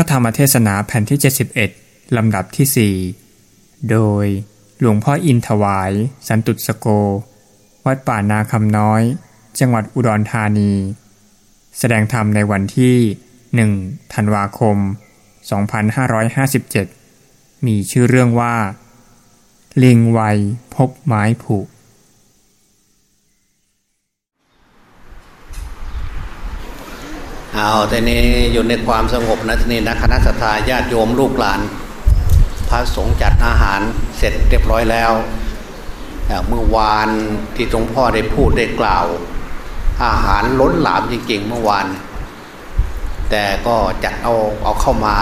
ระธรรมเทศนาแผ่นที่ 71 ลำดับที่ 4 โดยหลวงพ่ออินถวาย สันตุสโก วัดป่านาคำน้อย จังหวัดอุดรธานี แสดงธรรมในวันที่ 1 ธันวาคม 2557 มีชื่อเรื่องว่า ลิงไวพบไม้ผุ เอาแต่นี้อยู่ในความสงบนะทีนี้นะคณะสัตยาญาติโยมลูกหลาน พระสงฆ์จัดอาหารเสร็จเรียบร้อยแล้วเมื่อวานที่หลวงพ่อได้พูดได้กล่าว อาหารล้นหลามจริงๆเมื่อวาน แต่ก็จัดเอาเอาเข้ามา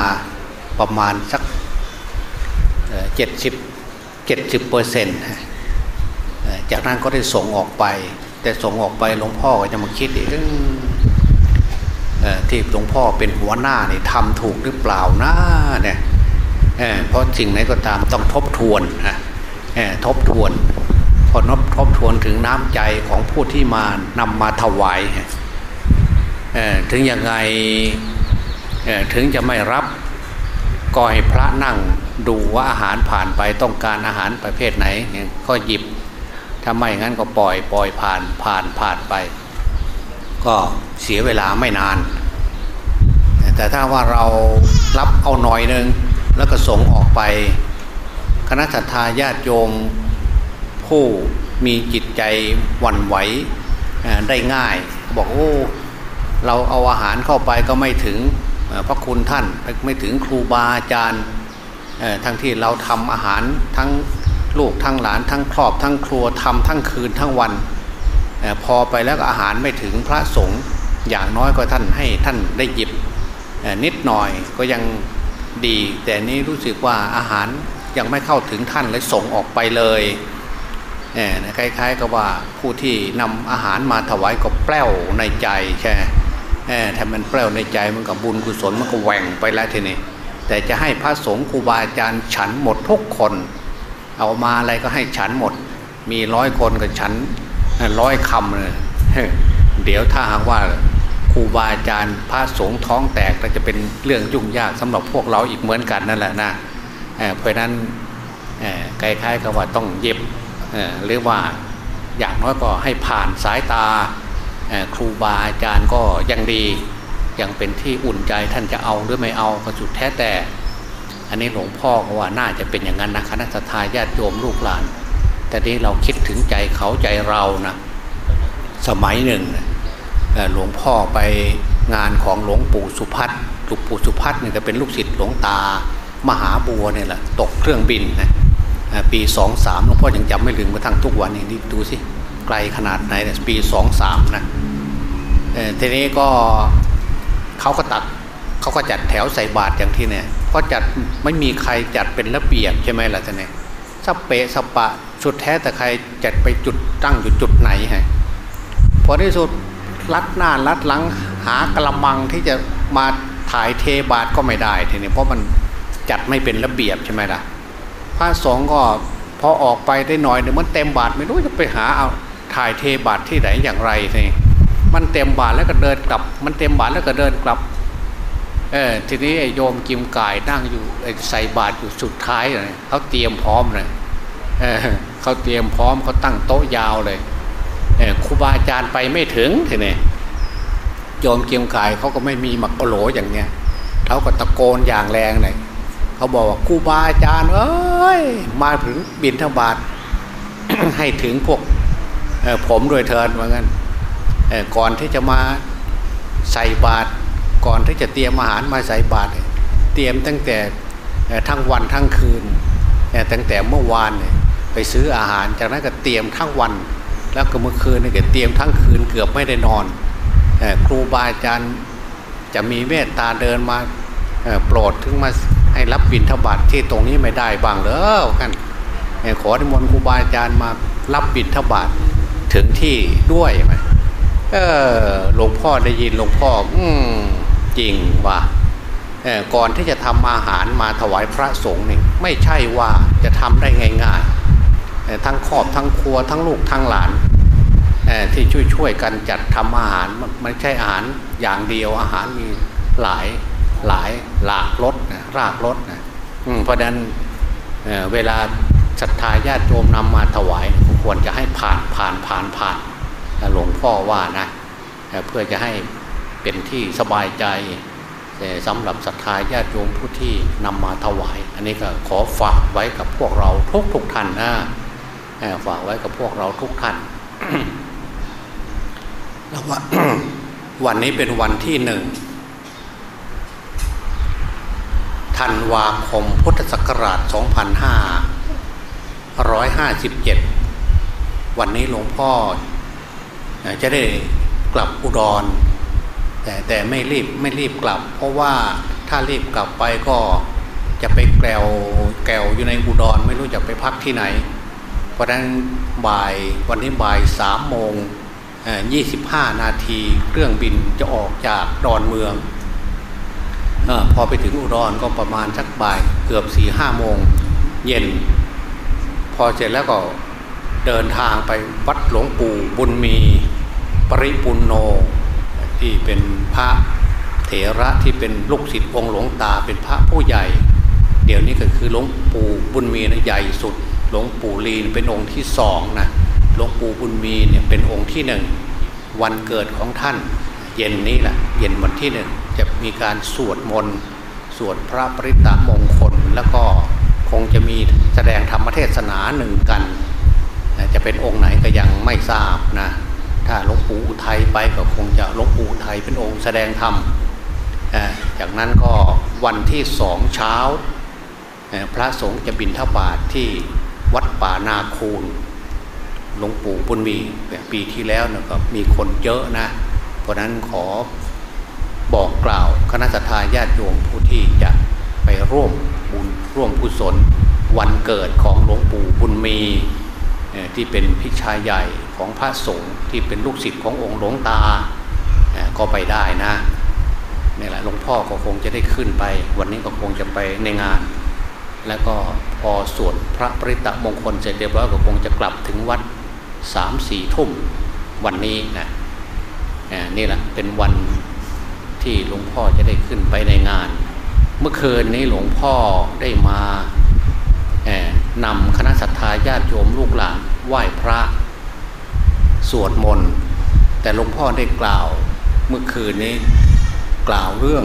ประมาณสักเจ็ดสิบเจ็ดสิบเปอร์เซ็นต์จากนั้นก็ได้ส่งออกไป แต่ส่งออกไปหลวงพ่อก็จะมาคิดอีก ที่หลวงพ่อเป็นหัวหน้านี่ทำถูกหรือเปล่านะเนี่ยเพราะสิ่งไหนก็ตามต้องทบทวนนะทบทวน พอนบทบทวนถึงน้ำใจของผู้ที่มานำมาถวายถึงยังไงถึงจะไม่รับก็ให้พระนั่งดูว่าอาหารผ่านไปต้องการอาหารประเภทไหนก็หยิบ ถ้าไม่งั้นก็ปล่อยปล่อยผ่านผ่านผ่านไป ก็เสียเวลาไม่นาน แต่ถ้าว่าเรารับเอาหน่อยหนึ่งแล้วก็ส่งออกไป คณะสัตยาญาติโยมผู้มีจิตใจหวั่นไหวได้ง่าย บอกโอ้เราเอาอาหารเข้าไปก็ไม่ถึงพระคุณท่านไม่ถึงครูบาอาจารย์ทั้งที่เราทำอาหารทั้งลูกทั้งหลานทั้งครอบทั้งครัวทำทั้งคืนทั้งวันพอไปแล้วก็อาหารไม่ถึงพระสงฆ์อย่างน้อยก็ท่านให้ท่านได้หยิบ นิดหน่อยก็ยังดี แต่นี้รู้สึกว่าอาหารยังไม่เข้าถึงท่านเลยส่งออกไปเลยเอ่อคล้ายๆกับว่าผู้ที่นำอาหารมาถวายก็แปล้วในใจใช่ไหมเออถ้ามันแปล้วในใจมันกับบุญกุศลมันก็แหว่งไปแล้วทีนี้ แต่จะให้พระสงฆ์ครูบาอาจารย์ฉันหมดทุกคน เอามาอะไรก็ให้ฉันหมด มีร้อยคนก็ฉันร้อยคำเลยเดี๋ยวถ้าหากว่า ครูบาอาจารย์พระสงฆ์ท้องแตกก็จะเป็นเรื่องยุ่งยากสำหรับพวกเราอีกเหมือนกันนั่นแหละนะเพราะนั้นคล้ายๆกับว่าต้องเย็บหรือว่าอย่างน้อยก็ให้ผ่านสายตาครูบาอาจารย์ก็ยังดียังเป็นที่อุ่นใจท่านจะเอาหรือไม่เอาก็สุดแท้แต่ อันนี้หลวงพ่อก็ว่าน่าจะเป็นอย่างนั้นนะคณะทาญาติโยมลูกหลาน แต่นี้เราคิดถึงใจเขาใจเรานะสมัยหนึ่ง หลวงพ่อไปงานของหลวงปู่สุพัฒน์หลวงปู่สุพัฒน์เนี่ยก็เป็นลูกศิษย์หลวงตามหาบัวเนี่ยแหละตกเครื่องบินนะปีสองสามหลวงพ่อยังจำไม่ลืมมาทั้งทุกวันนี้ดูสิไกลขนาดไหนเนี่ยปีสองสามนะทีนี้ก็เขาก็ตักเขาก็จัดแถวใส่บาตรอย่างที่เนี่ยก็จัดไม่มีใครจัดเป็นระเบียบใช่ไหมล่ะท่านเนี่ยสเปะสปะสุดแท้แต่ใครจัดไปจุดตั้งอยู่จุดไหนฮะพอที่สุด ลัดหน้าลัดหลังหากระมังที่จะมาถ่ายเทบาทก็ไม่ได้ทีนี้เพราะมันจัดไม่เป็นระเบียบใช่ไหมล่ะพระสงฆ์ก็พอออกไปได้หน่อยเนี่ยมันเต็มบาทไม่รู้จะไปหาเอาถ่ายเทบาทที่ไหนอย่างไรทีนี้มันเต็มบาทแล้วก็เดินกลับ มันเต็มบาทแล้วก็เดินกลับเออทีนี้ไอ้โยมกิมกายนั่งอยู่ใส่บาตรอยู่สุดท้ายเลยเขาเตรียมพร้อมเลยเเขาเตรียมพร้อมเขาตั้งโต๊ะยาวเลย ครูบาอาจารย์ไปไม่ถึงทีนี้โยมเกียมกายเขาก็ไม่มีมักกะโหลอย่างเนี้ยเขาก็ตะโกนอย่างแรงเลยเขาบอกว่าครูบาอาจารย์เอ้ยมาถึงบินทบาทให้ถึงพวกผมโดยเทินว่างั้นก่อนที่จะมาใส่บาตรก่อนที่จะเตรียมอาหารมาใส่บาตรเตรียมตั้งแต่ทั้งวันทั้งคืนตั้งแต่เมื่อวานไปซื้ออาหารจากนั้นก็เตรียมทั้งวัน แล้วก็เมื่อคืนนี่ก็เตรียมทั้งคืนเกือบไม่ได้นอนครูบาอาจารย์จะมีเมตตาเดินมาโปรดถึงมาให้รับบิณฑบาตทที่ตรงนี้ไม่ได้บ้างเหรอกันขอนิมนต์ครูบาอาจารย์มารับบิณฑบาตถึงที่ด้วยไหมเออหลวงพ่อได้ยินหลวงพ่อ อืมจริงว่าก่อนที่จะทำอาหารมาถวายพระสงฆ์นี่ไม่ใช่ว่าจะทำได้ง่าย ๆ ทั้งครอบทั้งครัวทั้งลูกทั้งหลานที่ช่วยๆกันจัดทำอาหารมันไม่ใช่อาหารอย่างเดียวอาหารมีหลายหลายหลากรถนะรากรถนะเพราะนั้นเเวลาศรัทธาญาติโยมนำมาถวายควรจะให้ผ่านผ่านผ่านผ่านหลวงพ่อว่านะเพื่อจะให้เป็นที่สบายใจสำหรับศรัทธาญาติโยมผู้ที่นำมาถวาย อันนี้ก็ขอฝากไว้กับพวกเราทุกทุกท่านนะ ฝากไว้กับพวกเราทุกท่านแล้วว่าวันนี้เป็นวันที่หนึ่งธันวาคมพุทธศักราช 2557 วันนี้หลวงพ่อจะได้กลับอุดร แต่แต่ไม่รีบไม่รีบกลับ เพราะว่าถ้ารีบกลับไปก็จะไปแกวแกวอยู่ในอุดร ไม่รู้จะไปพักที่ไหน เพราะนั้นบ่ายวันนี้บ่ายสามโมงยี่สิบห้านาทีเครื่องบินจะออกจากดอนเมืองอพอไปถึงอุดรก็ประมาณสักบ่ายเกือบสี่ห้าโมงเย็น พอเสร็จแล้วก็เดินทางไปวัดหลวงปู่บุญมีปริปุนโน ที่เป็นพระเถระที่เป็นลูกศิษย์องค์หลวงตาเป็นพระผู้ใหญ่ เดี๋ยวนี้ก็คือหลวงปู่บุญมีนะใหญ่สุด หลวงปู่ลีเป็นองค์ที่สองนะหลวงปู่บุญมีเนี่ยเป็นองค์ที่หนึ่งวันเกิดของท่าน เย็นนี้แหละเย็นวันที่หนึ่งจะมีการสวดมนต์สวดพระปริตามงคล แล้วก็คงจะมีแสดงธรรมเทศนาหนึ่งกัน จะเป็นองค์ไหนก็ยังไม่ทราบนะถ้าหลวงปู่อุทัยไปก็คงจะหลวงปู่อุทัยเป็นองค์แสดงธรรมจากนั้นก็วันที่สองเช้าพระสงฆ์จะบินทบาทที่ วัดป่านาคูลหลวงปู่บุญมีปีที่แล้วนะก็มีคนเยอะนะ เพราะนั้นขอบอกกล่าวคณะสัตยาญาติโยมผู้ที่จะไปร่วมบุญร่วมกุศลวันเกิดของหลวงปู่บุญมีที่เป็นพิชายใหญ่ของพระสงฆ์ที่เป็นลูกศิษย์ขององค์หลวงตาก็ไปได้นะนี่แหละหลวงพ่อก็คงจะได้ขึ้นไป วันนี้ก็คงจะไปในงาน แล้วก็พอสวดพระปริตะมงคลเสร็จเรียบร้อยก็คงจะกลับถึงวัดสามสี่ทุ่มวันนี้นะนี่แหละเป็นวันที่หลวงพ่อจะได้ขึ้นไปในงาน เมื่อคืนนี้หลวงพ่อได้มานำคณะสัตยาญาติโยมลูกหลานไหว้พระสวดมนต์แต่หลวงพ่อได้กล่าวเมื่อคืนนี้กล่าวเรื่อง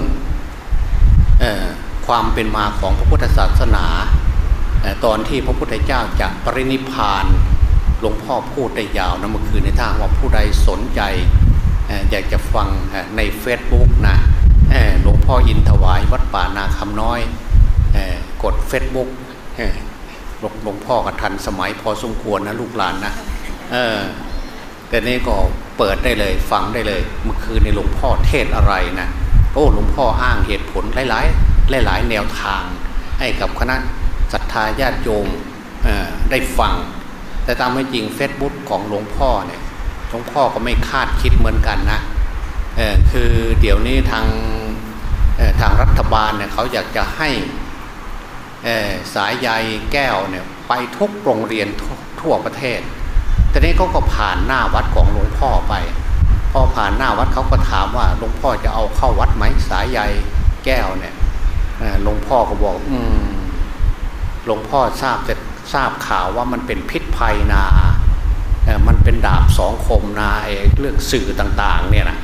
อ ความเป็นมาของพระพุทธศาสนา ตอนที่พระพุทธเจ้าจะปรินิพานหลวงพ่อพูดได้ยาวนะเมื่อคืนในทางว่าผู้ใดสนใจอยากจะฟังในเฟซบุ๊กนะหลวงพ่ออินถวายวัดป่านาคำน้อยกดเฟซบุ๊กหลวงพ่อกับทันสมัยพอสมควรนะลูกหลานนะเออแต่นี้ก็เปิดได้เลยฟังได้เลย เมื่อคืนนี้หลวงพ่อเทศน์อะไรนะโอ้หลวงพ่ออ้างเหตุผลหลายๆ หลายๆแนวทาง ให้กับคณะศรัทธาญาติโยมได้ฟัง แต่ตามความจริงเฟซบุ๊กของหลวงพ่อเนี่ยหลวงพ่อก็ไม่คาดคิดเหมือนกันนะคือเดี๋ยวนี้ทางทางรัฐบาลเนี่ยเขาอยากจะให้สายใยแก้วเนี่ยไปทุกโรงเรียนทั่วประเทศ แต่นี้เขาก็ผ่านหน้าวัดของหลวงพ่อไปพอผ่านหน้าวัดเขาก็ถามว่าหลวงพ่อจะเอาเข้าวัดไหมสายใยแก้วเนี่ย หลวงพ่อก็บอก อืมหลวงพ่อทราบแต่ทราบข่าวว่ามันเป็นพิษภัยนามันเป็นดาบสองคมนาเรื่องสื่อต่าง ๆ เนี่ยนะ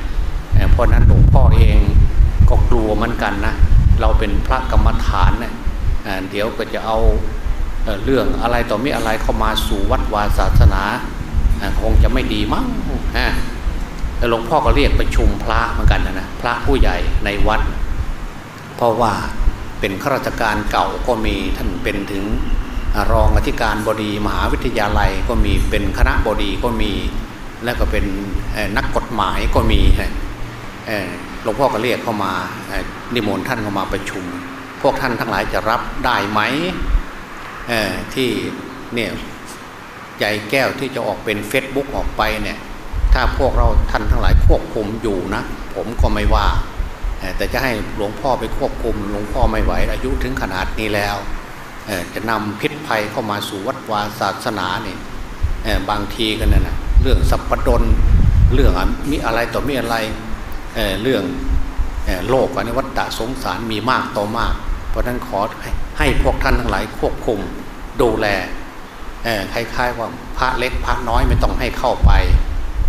เพราะนั้นหลวงพ่อเองก็กลัวเหมือนกันนะ เราเป็นพระกรรมฐานเนี่ยเดี๋ยวก็จะเอาเรื่องอะไรต่อมีอะไรเข้ามาสู่วัดวาศาสนาคงจะไม่ดีมั้งแต่หลวงพ่อก็เรียกประชุมพระเหมือนกันนะพระผู้ใหญ่ในวัด เพราะว่า เป็นข้าราชการเก่าก็มีท่านเป็นถึงรองอธิการบดีมหาวิทยาลัยก็มีเป็นคณะบดีก็มี แล้วก็เป็นนักกฎหมายก็มีหลวงพ่อก็เรียกเข้ามานิมนต์ท่านเข้ามาประชุม พวกท่านทั้งหลายจะรับได้ไหมที่เนี่ยใหญ่แก้วที่จะออกเป็นเฟซบุ๊กออกไปเนี่ยถ้าพวกเราท่านทั้งหลายควบคุมอยู่นะ ผมก็ไม่ว่า แต่จะให้หลวงพ่อไปควบคุมหลวงพ่อไม่ไหวอายุถึงขนาดนี้แล้วจะนำพิษภัยเข้ามาสู่วัดวาศาสนาเนี่ยบางทีกันนะเรื่องสัพพดลเรื่องมีอะไรต่อมีอะไรเเรื่องโลกอนิวัตตะสงสารมีมากต่อมาก เพราะนั้นขอให้พวกท่านทั้งหลายควบคุมดูแลคล้ายๆว่าพระเล็กพระน้อยไม่ต้องให้เข้าไป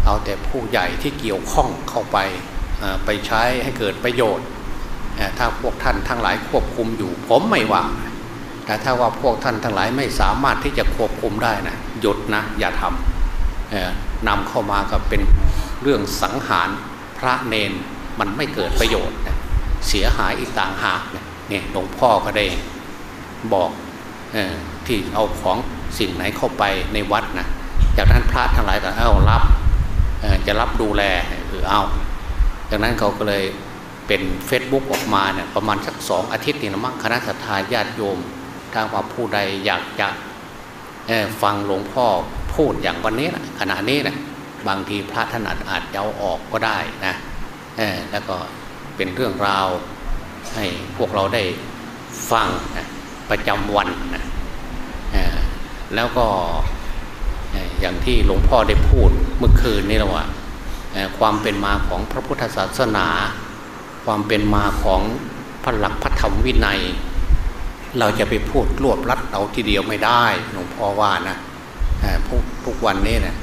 เอาแต่ผู้ใหญ่ที่เกี่ยวข้องเข้าไป ไปใช้ให้เกิดประโยชน์ ถ้าพวกท่านทั้งหลายควบคุมอยู่ ผมไม่ว่า แต่ถ้าว่าพวกท่านทั้งหลายไม่สามารถที่จะควบคุมได้นะหยุดนะอย่าทำนำเข้ามาก็เป็นเรื่องสังหารพระเนนมันไม่เกิดประโยชน์เสียหายอีกต่างหากเนี่ยหลวงพ่อก็ได้บอกอที่เอาของสิ่งไหนเข้าไปในวัดนะจากนั้นพระทั้งหลายก็เอารับจะรับดูแลหรือเอา จากนั้นเขาก็เลยเป็นเฟซบุ๊กออกมาเนี่ยประมาณสักสองอาทิตย์นี่นะมั้งคณะสัตยาญาติโยม ถ้าว่าผู้ใดอยากจะฟังหลวงพ่อพูดอย่างวันนี้นะขณะนี้นะบางทีพระถนัดอาจจะเอาออกก็ได้นะแล้วก็เป็นเรื่องราวให้พวกเราได้ฟังนะประจำวันนะแล้วก็อย่างที่หลวงพ่อได้พูดเมื่อคืนนี้แล้วว่า ความเป็นมาของพระพุทธศาสนา ความเป็นมาของพระหลักพระธรรมวินัย เราจะไปพูดรวบรัดเอาทีเดียวไม่ได้หลวงพ่อว่านะทุกวันนี้นะ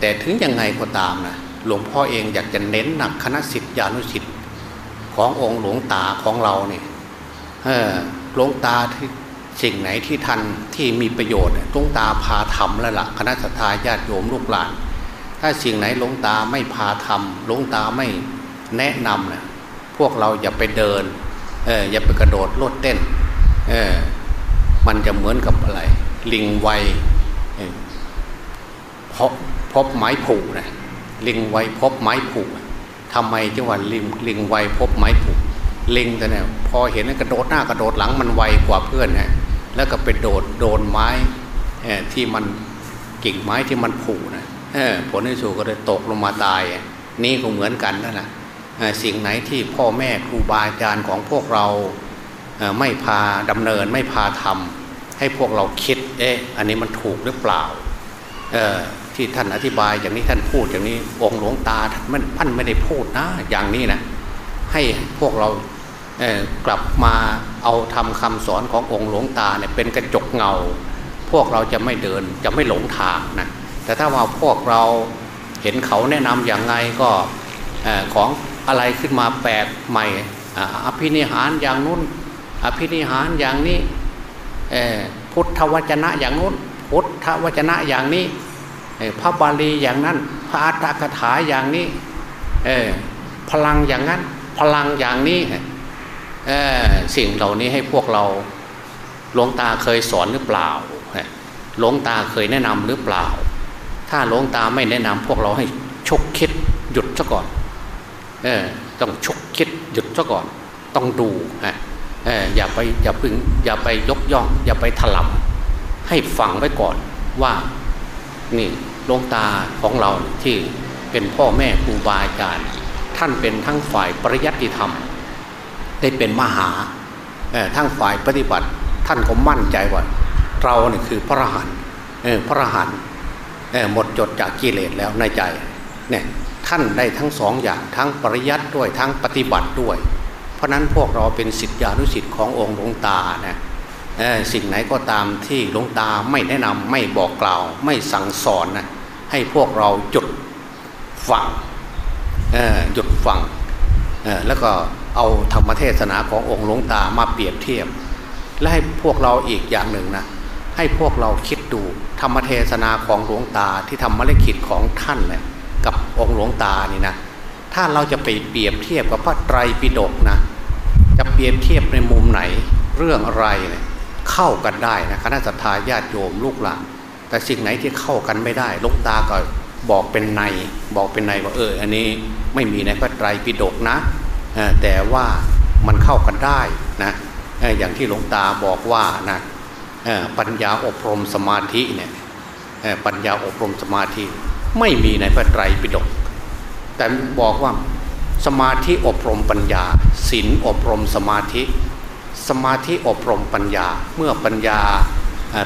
แต่ถึงยังไงก็ตามนะหลวงพ่อเองอยากจะเน้นหนักคณะสิทธิานุสิทธิ์ขององค์หลวงตาของเราเนี่ยหลวงตาที่สิ่งไหนที่ทันที่มีประโยชน์หลวงตาพาทำแล้วละ่ะคณะสัตยาญาติโยมลูกหลาน ถ้าสิ่งไหนหลวงตาไม่พาทำหลวงตาไม่แนะนำนะพวกเราอย่าไปเดินเอออย่าไปกระโดดโลดเต้นเออมันจะเหมือนกับอะไร ลิงไวพบพบไม้ผูกนะลิงไวพบไม้ผูกทำไมจังหวะลิงลิงไวพบไม้ผูกลิงแต่เนี่ยพอเห็นกระโดดหน้ากระโดดหลังมันไวกว่าเพื่อนนะแล้วก็ไปโดดโดนไม้ที่มันกิ่งไม้ที่มันผูกนะ ผลที่สุดก็เลยตกลงมาตาย นี่ก็เหมือนกันนั่นแหละสิ่งไหนที่พ่อแม่ครูบาอาจารย์ของพวกเราไม่พาดำเนินไม่พาทำให้พวกเราคิดเอ๊ะอันนี้มันถูกหรือเปล่าที่ท่านอธิบายอย่างนี้ท่านพูดอย่างนี้องค์หลวงตาท่านท่านไม่ได้พูดนะอย่างนี้นะให้พวกเรากลับมาเอาทำคำสอนขององค์หลวงตาเนี่ยเป็นกระจกเงา พวกเราจะไม่เดินจะไม่หลงทางนะ แต่ถ้าว่าพวกเราเห็นเขาแนะนำอย่างไงก็ของอะไรขึ้นมาแปลกใหม่อภินิหารอย่างนู้น อภินิหารอย่างนี้พุทธวจนะอย่างนู้น พุทธวจนะอย่างนี้พระบาลีอย่างนั้น พระอัฏฐกถาอย่างนี้พลังอย่างนั้น พลังอย่างนี้สิ่งเหล่านี้ให้พวกเราหลวงตาเคยสอนหรือเปล่าหลวงตาเคยแนะนำหรือเปล่า ถ้าหลวงตาไม่แนะนำพวกเราให้ชกคิดหยุดซะก่อนเออต้องชกคิดหยุดซะก่อน ต้องดูฮะเอย่าไปอย่าพึงอย่าไปยกย่อง อย่าไปถลำให้ฟังไว้ก่อนว่านี่หลวงตาของเราที่เป็นพ่อแม่ครูบาอาจารย์ท่านเป็นทั้งฝ่ายปริยัติธรรม ได้เป็นมหาทั้งฝ่ายปฏิบัติ ท่านก็มั่นใจว่า เราเนี่ยคือพระรหันพระรหัน หมดจดจากกิเลสแล้วในใจเนี่ยท่านได้ทั้งสองอย่างทั้งปริยัติด้วยทั้งปฏิบัติด้วย เพราะนั้นพวกเราเป็นสิทธิอนุสิทธิ์ขององค์หลวงตานะสิ่งไหนก็ตามที่หลวงตาไม่แนะนำไม่บอกกล่าว ไม่สั่งสอนนะให้พวกเราจุดฟังหยุดฟังแล้วก็เอาธรรมเทศนาขององค์หลวงตามาเปรียบเทียบ และให้พวกเราอีกอย่างหนึ่งนะ ให้พวกเราคิดดูธรรมเทศนาของหลวงตาที่ทำมาเลขิตของท่านเนี่ยกับองค์หลวงตานี่นะถ้าเราจะไปเปรียบเทียบกับพระไตรปิฎกนะจะเปรียบเทียบในมุมไหนเรื่องอะไรเนี่ยเข้ากันได้นะคณะสัตยาญาติโยมลูกหลานแต่สิ่งไหนที่เข้ากันไม่ได้ลูกตาก็บอกเป็นในบอกเป็นในว่าเอออันนี้ไม่มีในพระไตรปิฎกนะแต่ว่ามันเข้ากันได้นะอย่างที่หลวงตาบอกว่านะ ปัญญาอบรมสมาธิเนี่ยปัญญาอบรมสมาธิไม่มีในพระไตรปิฎกแต่บอกว่าสมาธิอบรมปัญญาศีลอบรมสมาธิ สมาธิอบรมปัญญา เมื่อปัญญา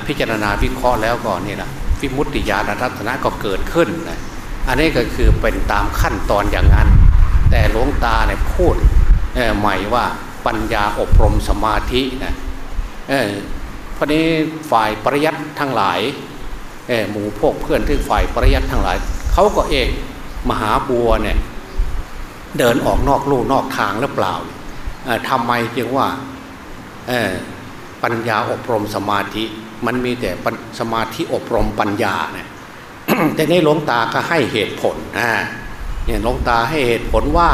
พิจารณาวิเคราะห์แล้วก่อนนี่นะวิมุตติญาณทัศนะก็เกิดขึ้นนะอันนี้ก็คือเป็นตามขั้นตอนอย่างนั้น แต่หลวงตาเนี่ยพูดใหม่ว่าปัญญาอบรมสมาธินะ เพราะนี้ฝ่ายปริยัติทั้งหลายหมู่พวกเพื่อนที่ฝ่ายปริยัติทั้งหลายเขาก็เองมหาบัวเนี่ยเดินออกนอกลู่นอกทางหรือเปล่าทำไมจึงว่าปัญญาอบรมสมาธิ มันมีแต่สมาธิอบรมปัญญาเนี่ยแต่นี้หลวงตาก็ให้เหตุผลนะเนี่ยหลวงตาให้เหตุผลว่า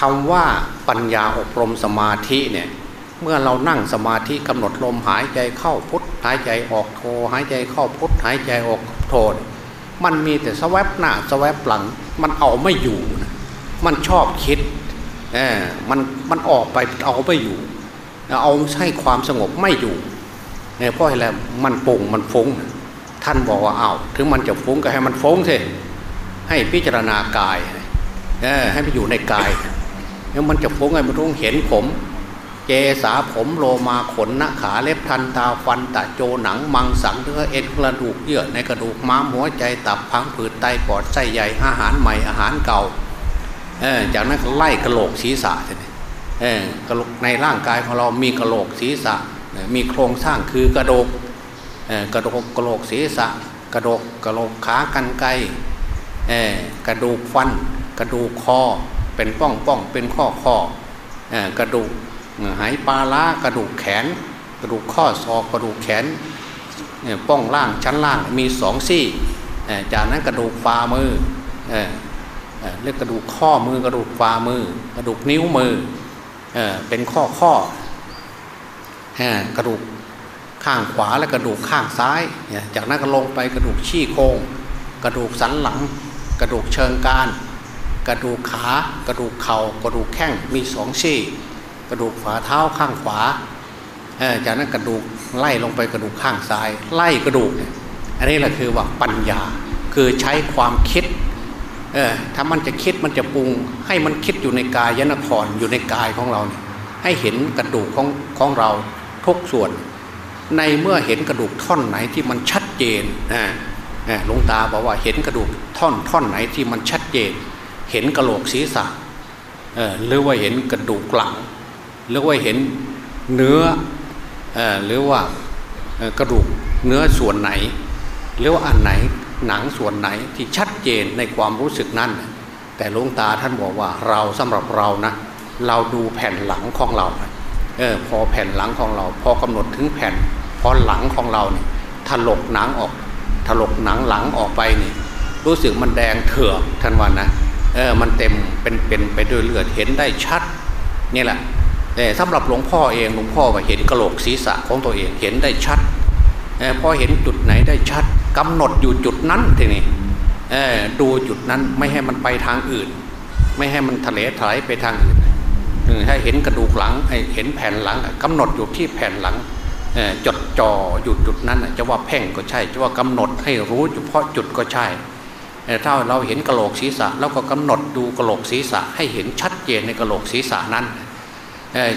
คำว่าปัญญาอบรมสมาธิเนี่ย เมื่อเรานั่งสมาธิกำหนดลมหายใจเข้าพุทหายใจออกโทหายใจเข้าพุทหายใจออกโทมันมีแต่สวบหน้าสวบหลัง มันเอาไม่อยู่นะมันชอบคิดเออมันมันออกไปเอาไม่อยู่ เอาให้ความสงบไม่อยู่เนี่ยเพราะอะไรมันปุ่งมันฟุ้ง ท่านบอกว่าเอาถึงมันจะฟุ้งก็ให้มันฟุ้งสิให้พิจารณากายเออให้ไปอยู่ในกายแล้วมันจะฟุ้งไงมันต้องเห็นผม เจสาผมโลมาขนหน้าขาเล็บทันตาฟันตะโจหนังมังสังเนื้อเอ็นกระดูกเยื่อในกระดูกม้ามหัวใจตับพังผืดไตปอดไส้ใหญ่อาหารใหม่อาหารเก่าจากนั้นไล่กระโหลกศีรษะกระโหลกในร่างกายของเรามีกระโหลกศีรษะมีโครงสร้างคือกระโดกกระโดกกระโหลกศีรษะ กระโดกกระโหลกขากันไกกระดูกฟัน กระดูกคอเป็นป้องป้องเป็นข้อข้อกระดูก หายปลาล้ากระดูกแขน กระดูกข้อศอกกระดูกแขนป้องล่างชั้นล่างมีสองซี่ จากนั้นกระดูกฝ่ามือเรียกกระดูกข้อมือกระดูกฝ่ามือ กระดูกนิ้วมือเป็นข้อข้อกระดูกข้างขวาและกระดูกข้างซ้าย จากนั้นก็ลงไปกระดูกชี้โครงกระดูกสันหลัง กระดูกเชิงการ กระดูกขากระดูกเขา่ากระดูกแข้งมีสองซี่ ระดูกฝ่าเท้าข้างขวาจากนั้นกระดูกไล่ลงไปกระดูกข้างซ้าย ไล่กระดูกเนี่ยอันนี้แหละคือว่าปัญญาคือใช้ความคิดเออถ้ามันจะคิดมันจะปรุง ให้มันคิดอยู่ในกายยนครอยู่ในกายของเราเนี่ยให้เห็นกระดูกของของเราทุกส่วน ในเมื่อเห็นกระดูกท่อนไหนที่มันชัดเจนนะหลวงตาบอกว่าเห็นกระดูกท่อนท่อนไหนที่มันชัดเจน เห็นกระโหลกศีรษะหรือว่าเห็นกระดูกหลัง หรือว่าเห็นเนื้อหรือว่ากระดูกเนื้อส่วนไหน หรือว่าอันไหนหนังส่วนไหนที่ชัดเจนในความรู้สึกนั้น แต่หลวงตาท่านบอกว่าเราสำหรับเรานะเราดูแผ่นหลังของเราเออพอแผ่นหลังของเรา พอกำหนดถึงแผ่นพอหลังของเราเนี่ยถลกหนังออก ถลกหนังหลังออกไปนี่รู้สึกมันแดงเถื่อท่านวันนะเออมันเต็มเป็นเป็นไปด้วยเลือดเห็นได้ชัดนี่แหละ แต่สำหรับหลวงพ่อเองหลวงพ่อเห็นกระโหลกศีรษะของตัวเองเห็นได้ชัดพอเห็นจุดไหนได้ชัดกำหนดอยู่จุดนั้นทีนี้ดูจุดนั้นไม่ให้มันไปทางอื่น ไม่ให้มันทะเลถลายไปทางอื่นให้เห็นกระดูกหลังเห็นแผ่นหลังกำหนดอยู่ที่แผ่นหลังจดจ่ออยู่จุดนั้นจะว่าแพ่งก็ใช่จะว่ากำหนดให้รู้เฉพาะจุดก็ใช่ถ้าเราเห็นกระโหลกศีรษะ แล้วก็กำหนดดูกระโหลกศีรษะให้เห็นชัดเจนในกระโหลกศีรษะนั้น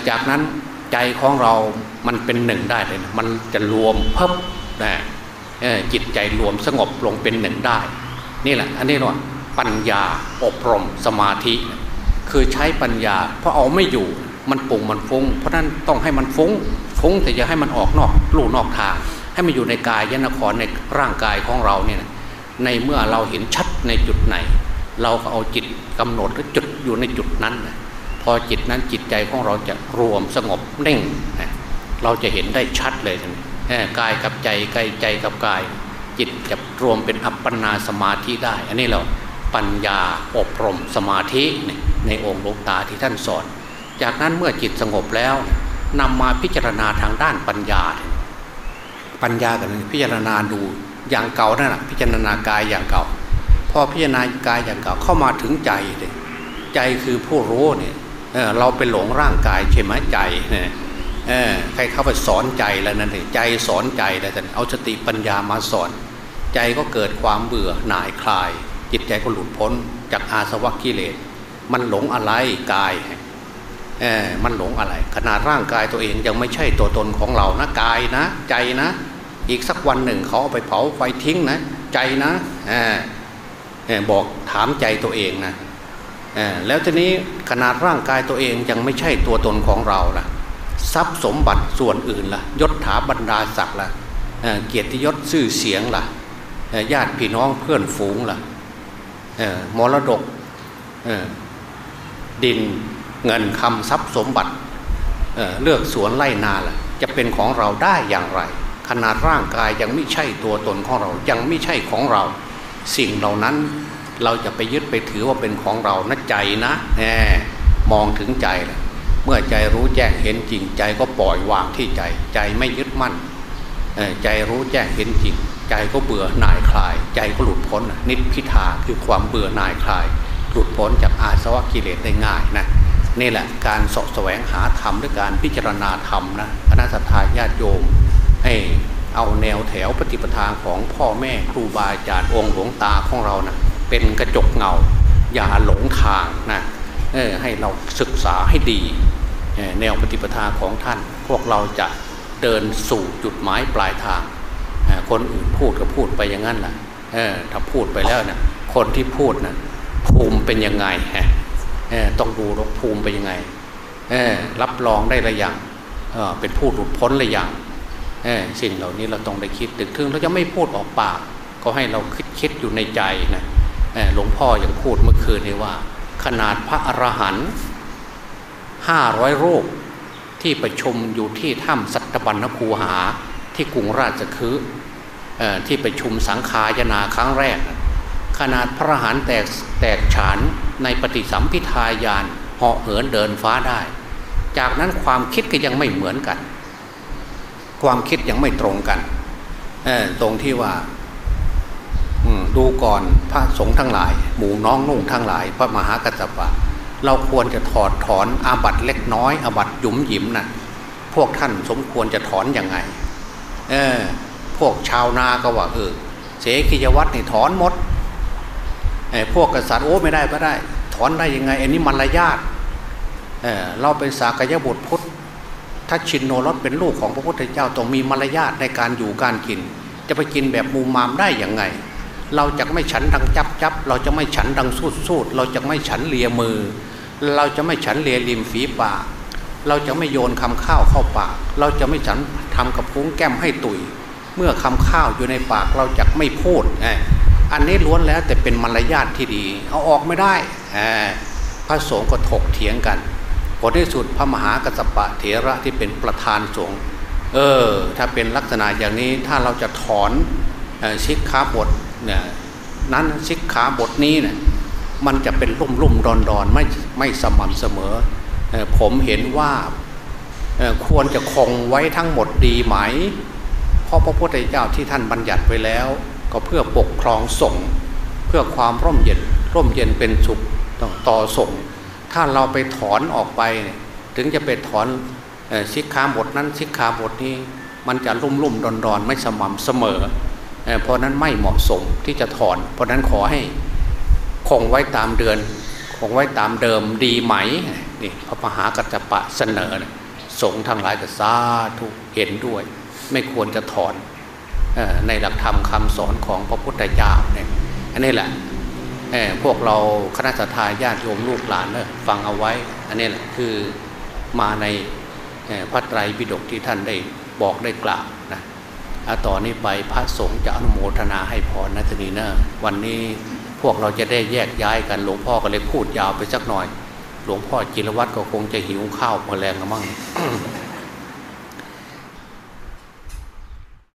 จากนั้นใจของเรามันเป็นหนึ่งได้เลยนะมันจะรวมเพิ่มนะจิตใจรวมสงบลงเป็นหนึ่งได้ นี่แหละ อันนี้เนาะปัญญาอบรมสมาธิ คือใช้ปัญญา เพราะเอาไม่อยู่มันปุ่งมันฟุง้ง เพราะนั้นต้องให้มันฟุง้ง ฟุ้งแต่จะให้มันออกนอกลู่นอกทาง ให้มันอยู่ในกายยนครในร่างกายของเราเนี่ยในเมื่อเราเห็นชัดในจุดไหน เราก็เอาจิตกำหนดจุดอยู่ในจุดนั้นนะ อจิตนั้นจิตใจของเราจะรวมสงบเน่ง เราจะเห็นได้ชัดเลยกายกับใจกายใจกับกาย จิตจะรวมเป็นอัปปนาสมาธิได้ อันนี้เราปัญญาอบรมสมาธิในองค์ลวงตาที่ท่านสอน จากนั้นเมื่อจิตสงบแล้วนำมาพิจารณาทางด้านปัญญา ปัญญากันพิจารณาดูอย่างเก่านั่นแหะพิจารณากายอย่างเก่า พอพิจารณากายอย่างเก่าเข้ามาถึงใจเลยใจคือผู้รู้เนี่ย เราไปหลงร่างกายใช่ไหมใจเนี่ยใครเข้าไปสอนใจแล้วนั่นเองใจสอนใจแล้วแต่เอาสติปัญญามาสอน ใจก็เกิดความเบื่อหน่ายคลาย จิตใจก็หลุดพ้นจากอาสวะกิเลส มันหลงอะไรกายเออมันหลงอะไร ขนาดร่างกายตัวเองยังไม่ใช่ตัวตนของเรานะกายนะ ใจนะ อีกสักวันหนึ่งเขาเอาไปเผาไฟทิ้งนะ ใจนะเออบอกถามใจตัวเองนะ แล้วทีนี้ขนาดร่างกายตัวเองยังไม่ใช่ตัวตนของเราล่ะ ทรัพย์สมบัติส่วนอื่นละ่ะยศถาบรรดาศักดิ์ล่ะเกียรติยศชื่อเสียงละ่ะญาติพี่น้องเพื่อนฝูงละ่ะมรดกดินเงินคำทรัพย์สมบัติเเลือกสวนไล่นาล่ะ จะเป็นของเราได้อย่างไร ขนาดร่างกายยังไม่ใช่ตัวตนของเรายังไม่ใช่ของเรา สิ่งเหล่านั้น เราจะไปยึดไปถือว่าเป็นของเรานะใจนะแหมมองถึงใจเลยเมื่อใจรู้แจ้งเห็นจริงใจก็ปล่อยวางที่ใจ ใจไม่ยึดมั่นใจรู้แจ้งเห็นจริง ใจก็เบื่อหน่ายคลาย ใจก็หลุดพ้นนิพพิทาคือความเบื่อหน่ายคลาย หลุดพ้นจากอาสวะกิเลสได้ง่ายนะนี่แหละการสอบแสวงหาธรรมด้วยการพิจารณาธรรมนะคณะสัตยาญาติโยมให้เอาแนวแถวปฏิปทาของพ่อแม่ครูบาอาจารย์องค์หลวงตาของเรานะ เป็นกระจกเงา อย่าหลงทางนะให้เราศึกษาให้ดี แนวปฏิปทาของท่าน พวกเราจะเดินสู่จุดหมายปลายทาง คนอื่นพูดก็พูดไปอย่างนั้นแหละถ้าพูดไปแล้วนะคนที่พูดนะภูมิเป็นยังไงต้องดูภูมิเป็นยังไงรับรองได้ระอย่างเป็นผู้หลุดพ้นระอย่างสิ่งเหล่านี้เราต้องได้คิดถึงถึงเราจะไม่พูดออกปาก ก็ให้เราคิดคิดอยู่ในใจนะ หลวงพ่อยังพูดเมื่อคืนนี้ว่า ขนาดพระอรหันต์ห้าร้อยรูปที่ประชุมอยู่ที่ถ้ำสัตบัญญคูหาที่กรุงราชคือที่ประชุมสังขายนาครั้งแรก ขนาดพระอรหันต์แตกแตกฉานในปฏิสัมพิทายานเหาะเหินเดินฟ้าได้ จากนั้นความคิดก็ยังไม่เหมือนกัน ความคิดยังไม่ตรงกันตรงที่ว่า ดูก่อนพระสงฆ์ทั้งหลาย หมู่น้องนุ่งทั้งหลาย พระมหากัจจปะ เราควรจะถอดถอนอาบัตเล็กน้อยอาบัตหยุมหยิมนะ่ะพวกท่านสมควรจะถอนอยังไง เออ พวกชาวนาก็ว่าเออเสกิยวัตรนี่ถอนหมดไอ้พวกกษัตริย์โอ้ไม่ได้ก็ได้ ถอนได้ยังไงอันนี้มารยาทเออเราเป็นสากยบุตรพุทธถ้าชินโนรสเป็นลูกของพระพุทธเจ้าต้องมีมารยาทในการอยู่การกิน จะไปกินแบบมูมามได้อย่างไง เราจะไม่ฉันดังจับจับเราจะไม่ฉันดังสูดสูดเราจะไม่ฉันเลียมือ เราจะไม่ฉันเลียริมฝีปาก เราจะไม่โยนคำข้าวเข้าปาก เราจะไม่ฉันทำกับพุ้งแก้มให้ตุย เมื่อคำข้าวอยู่ในปากเราจะไม่พูดอันนี้ล้วนแล้วแต่เป็นมารยาทที่ดี เอาออกไม่ได้พระสงฆ์ก็ถกเถียงกันผลที่สุดพระมหากัสปะเถระที่เป็นประธานสงฆ์เออ ถ้าเป็นลักษณะอย่างนี้ถ้าเราจะถอนชิกขาบท นี่ยนั้นสิกขาบทนี้เนี่ยมันจะเป็นรุ่มรุ่มดอนดอนไม่ไม่สม่ำเสมอ ผมเห็นว่าควรจะคงไว้ทั้งหมดดีไหมเพราะพระพุทธเจ้าที่ท่านบัญญัติไว้แล้ว ก็เพื่อปกครองสงเพื่อความร่มเย็นร่มเย็นเป็นสุขต่อสงถ้าเราไปถอนออกไป ถึงจะไปถอนสิกขาบทนั้นสิกขาบทนี้ มันจะรุ่มรุ่มดอนดอนไม่สม่ำเสมอ เพราะนั้นไม่เหมาะสมที่จะถอน เพราะนั้นขอให้คงไว้ตามเดือนคงไว้ตามเดิมดีไหมนี่พระมหากัจจปะเสนอสงฆ์ทั้งหลายก็สาธุเห็นด้วย ไม่ควรจะถอนในหลักธรรมคำสอนของพระพุทธเจ้าเนี่ยอันนี้แหละพวกเราคณะทาญาติโยมลูกหลานเนี่ยฟังเอาไว้ อันนี้แหละคือมาในพระไตรปิฎกที่ท่านได้บอกได้กล่าว ต่อนนี้ไปพระสงฆ์จะอนุโมทนาให้พรนะทนีนะวันนี้พวกเราจะได้แยกย้ายกันหลวงพ่อก็เลยพูดยาวไปสักหน่อย หลวงพ่อจิรวัตรก็คงจะหิวข้าวมาแรงกันมั่ง